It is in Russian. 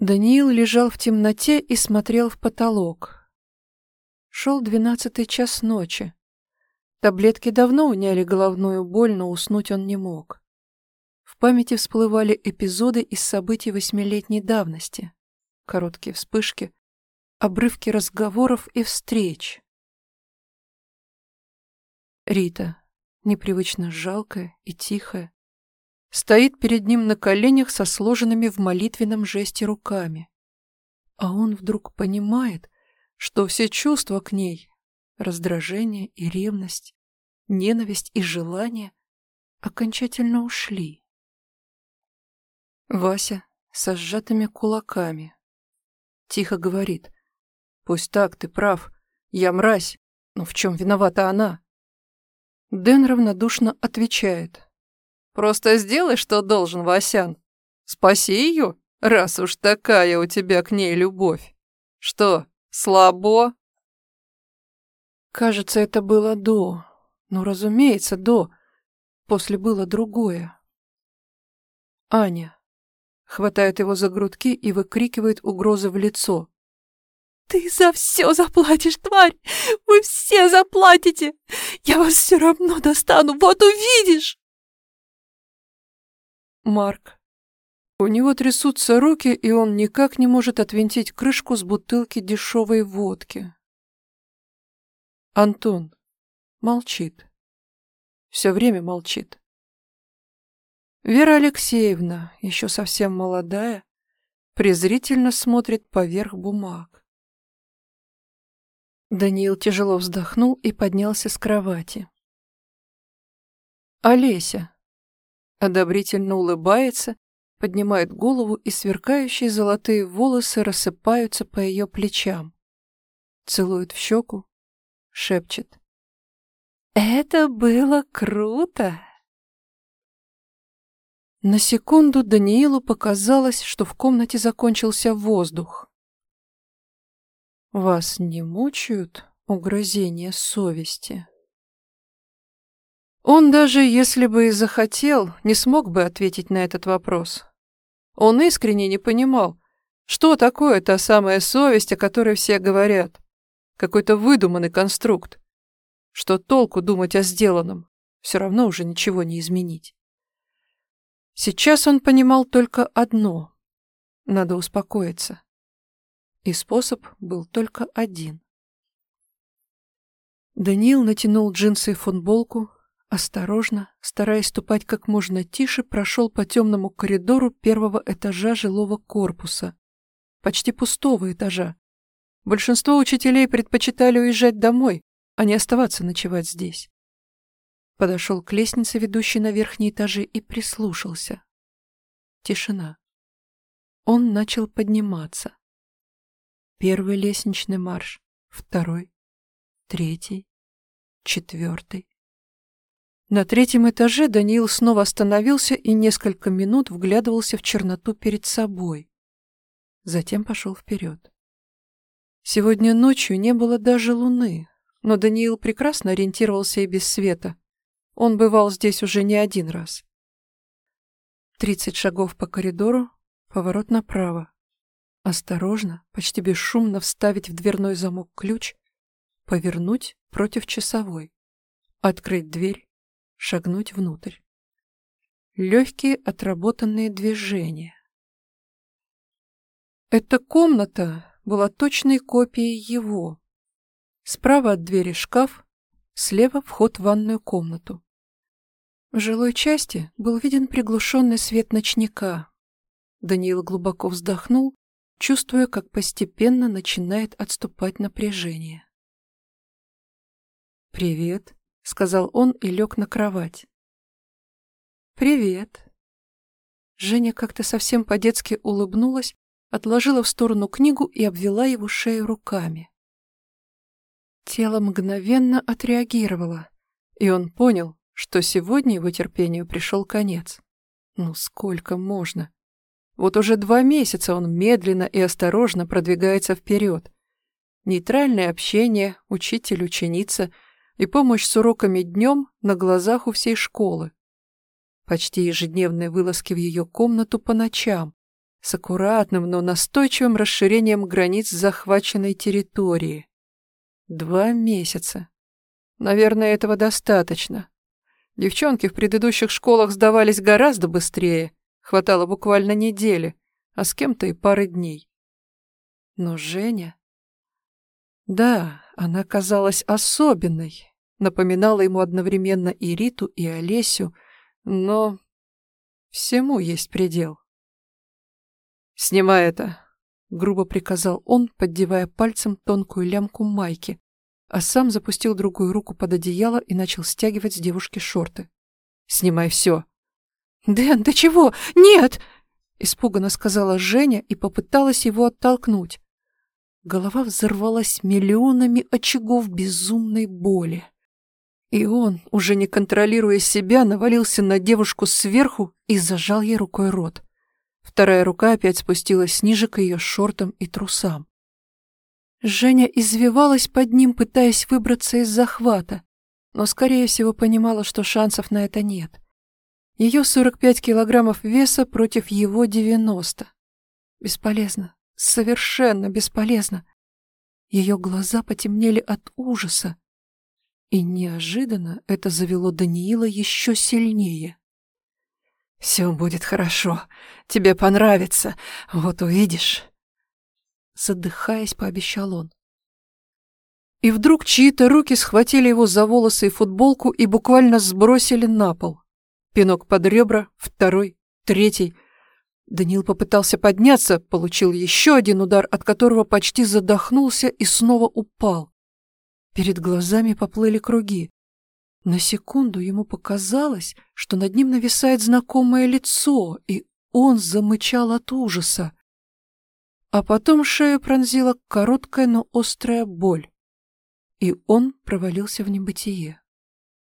Даниил лежал в темноте и смотрел в потолок. Шел двенадцатый час ночи. Таблетки давно уняли головную боль, но уснуть он не мог. В памяти всплывали эпизоды из событий восьмилетней давности. Короткие вспышки, обрывки разговоров и встреч. Рита, непривычно жалкая и тихая, стоит перед ним на коленях со сложенными в молитвенном жесте руками. А он вдруг понимает, что все чувства к ней — раздражение и ревность, ненависть и желание — окончательно ушли. Вася со сжатыми кулаками. Тихо говорит. «Пусть так, ты прав. Я мразь. Но в чем виновата она?» Дэн равнодушно отвечает. Просто сделай, что должен, Васян. Спаси ее, раз уж такая у тебя к ней любовь. Что, слабо?» Кажется, это было до. Ну, разумеется, до. После было другое. Аня хватает его за грудки и выкрикивает угрозы в лицо. «Ты за все заплатишь, тварь! Вы все заплатите! Я вас все равно достану, вот увидишь!» Марк. У него трясутся руки, и он никак не может отвинтить крышку с бутылки дешевой водки. Антон молчит. Все время молчит. Вера Алексеевна, еще совсем молодая, презрительно смотрит поверх бумаг. Даниил тяжело вздохнул и поднялся с кровати. Олеся, одобрительно улыбается, поднимает голову, и сверкающие золотые волосы рассыпаются по ее плечам. Целует в щеку, шепчет. «Это было круто!» На секунду Даниилу показалось, что в комнате закончился воздух. «Вас не мучают угрызения совести?» Он даже, если бы и захотел, не смог бы ответить на этот вопрос. Он искренне не понимал, что такое та самая совесть, о которой все говорят. Какой-то выдуманный конструкт. Что толку думать о сделанном? Все равно уже ничего не изменить. Сейчас он понимал только одно. Надо успокоиться. И способ был только один. Даниил натянул джинсы и футболку, Осторожно, стараясь ступать как можно тише, прошел по темному коридору первого этажа жилого корпуса. Почти пустого этажа. Большинство учителей предпочитали уезжать домой, а не оставаться ночевать здесь. Подошел к лестнице, ведущей на верхние этажи, и прислушался. Тишина. Он начал подниматься. Первый лестничный марш, второй, третий, четвертый. На третьем этаже Даниил снова остановился и несколько минут вглядывался в черноту перед собой. Затем пошел вперед. Сегодня ночью не было даже луны, но Даниил прекрасно ориентировался и без света. Он бывал здесь уже не один раз. Тридцать шагов по коридору, поворот направо. Осторожно, почти бесшумно вставить в дверной замок ключ, повернуть против часовой, открыть дверь, шагнуть внутрь. Легкие отработанные движения. Эта комната была точной копией его. Справа от двери шкаф, слева вход в ванную комнату. В жилой части был виден приглушенный свет ночника. Даниил глубоко вздохнул, чувствуя, как постепенно начинает отступать напряжение. «Привет», — сказал он и лег на кровать. «Привет». Женя как-то совсем по-детски улыбнулась, отложила в сторону книгу и обвела его шею руками. Тело мгновенно отреагировало, и он понял, что сегодня его терпению пришел конец. Ну сколько можно? Вот уже два месяца он медленно и осторожно продвигается вперед. Нейтральное общение, учитель-ученица — и помощь с уроками днем на глазах у всей школы. Почти ежедневные вылазки в ее комнату по ночам, с аккуратным, но настойчивым расширением границ захваченной территории. Два месяца. Наверное, этого достаточно. Девчонки в предыдущих школах сдавались гораздо быстрее, хватало буквально недели, а с кем-то и пары дней. Но Женя... Да, она казалась особенной, напоминала ему одновременно и Риту, и Олесю, но всему есть предел. «Снимай это!» — грубо приказал он, поддевая пальцем тонкую лямку майки, а сам запустил другую руку под одеяло и начал стягивать с девушки шорты. «Снимай все!» «Дэн, ты чего? Нет!» — испуганно сказала Женя и попыталась его оттолкнуть. Голова взорвалась миллионами очагов безумной боли. И он, уже не контролируя себя, навалился на девушку сверху и зажал ей рукой рот. Вторая рука опять спустилась ниже к ее шортам и трусам. Женя извивалась под ним, пытаясь выбраться из захвата, но, скорее всего, понимала, что шансов на это нет. Ее 45 килограммов веса против его 90. Бесполезно, совершенно бесполезно. Ее глаза потемнели от ужаса, и неожиданно это завело Даниила еще сильнее. «Все будет хорошо. Тебе понравится. Вот увидишь». Задыхаясь, пообещал он. И вдруг чьи-то руки схватили его за волосы и футболку и буквально сбросили на пол. Пинок под ребра, второй, третий. Даниил попытался подняться, получил еще один удар, от которого почти задохнулся и снова упал. Перед глазами поплыли круги. На секунду ему показалось, что над ним нависает знакомое лицо, и он замычал от ужаса. А потом шею пронзила короткая, но острая боль, и он провалился в небытие.